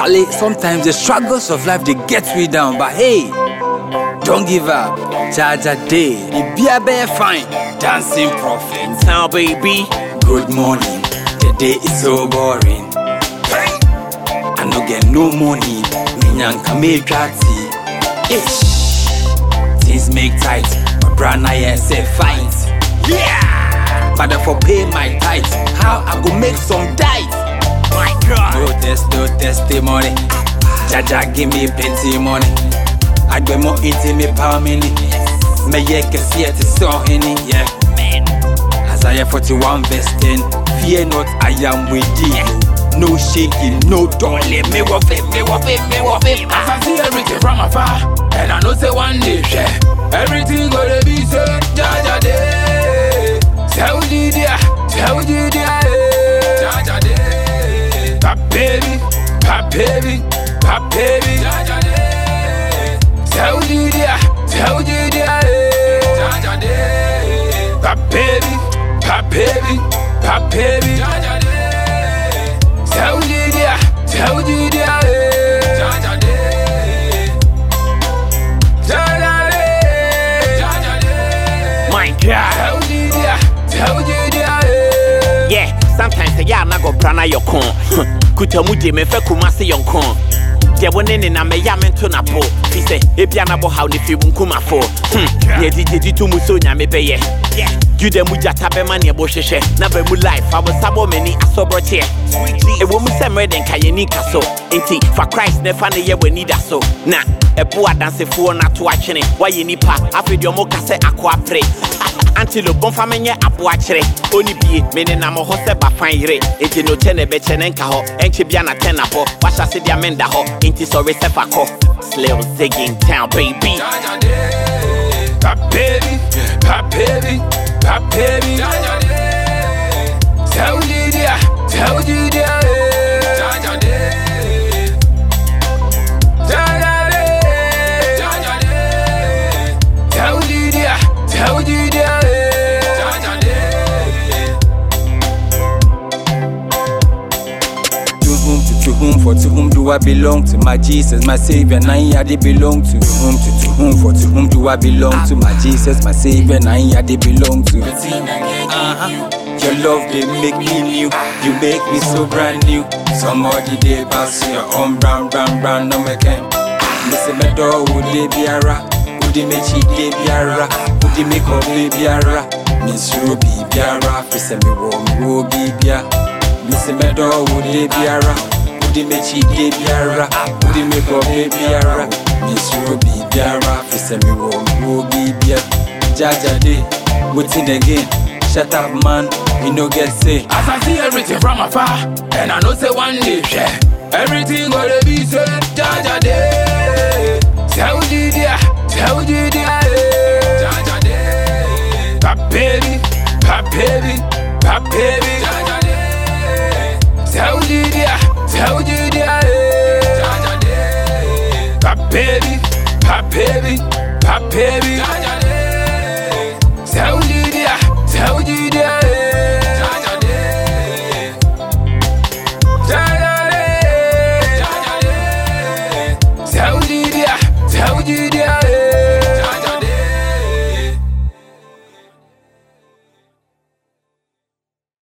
Charlie, sometimes the struggles of life they get we down, but hey, don't give up. Jaja day, the beer bear fine, dancing prophet. Town baby. Good morning, the day is so boring. I no get no money, me nyanka me drati. Ish, things make tight, my brand I say fight. Yeah, but if I pay my tithes, how I go make some dice? My God. No test, no testimony. Jaja give me plenty money. I get more into me mini. Me yeah can see it so any yeah. Isaiah 41 verse 10. Fear not, I am with thee. No shaking, no dolly. Me wop it, me wop it, me wop it. As I see everything from afar, and I know say one day, share everything gonna be said. Jaja day, Saudi dia, Saudi dia. Jaja day, pap baby, baby, pap baby. Jaja day, Saudi dia, Saudi dia, eh. Jaja day, pap baby, pap baby, pap baby. Jaja day, Saudi dia, Saudi dia. Jaja day. My God. Yeah, sometimes a yard nago prana your con. Kutamuji me fe kumasi yon con. Deɛ wo ne ne na mɛyɛ me nto napo fi sɛ ebia nabɔ haw ne fi mu nkuma fo neɛ digyedi to mu sɛ onyame bɛyɛ juda mu gyata bɛma neɛ bɔhwehwɛ na ba mu life abosabɔ m'ani asɔborɔkyeɛ ɛwɔ mu sɛ mmerɛ de nka yɛni ka so. Enti fa christ ne fa ne yɛ w'ani da so. Na ɛbo adansefoɔ no ato atwene woayɛ nipa afei deɛ ɔmo ka sɛ apere antilo bɔmfa menyɛ aboa kyerɛ ɔni bie mene nam hɔ sɛ bafan yere enti no kyɛ ne bɛkyɛ ne nka hɔ ɛnkyɛ bia na tɛ na hɔ wahyɛ ase deɛ menda hɔ enti sɔre sɛ fa kɔ Slil zigging town baby. Baby, pop baby. Saudi dia, Saudi whom, to, to whom, for to whom do I belong? To my Jesus, my Savior, now I they belong to. To whom, to, to whom, for to whom do I belong? To my Jesus, my Savior, now I they belong to. Uh-huh. Your love, they make me new. You make me so brand new. Somebody they pass your own brown, brown, brown, no make him. Listen, my door, would they be a ra? Would they make you they be a ra? Would they make up baby a ra? Miss you be be a ra? Fisa me wo, me wo be be a. Listen, my door, would they be a ra? Would they make you they be a ra? Would they make up baby a ra? Miss you be be a ra? Fisa me wo, me wo be be. Jaja day, waiting again. Shut up, man. We no get say. As I see everything from afar, and I know say one day, yeah, everything gonna be said. Jaja day, Saudi dia, Saudi dia, eh. Jaja day, pop baby, pop baby, pop baby. Baby, pop baby, pop baby. Jaja day, Saudi dia, Saudi dia.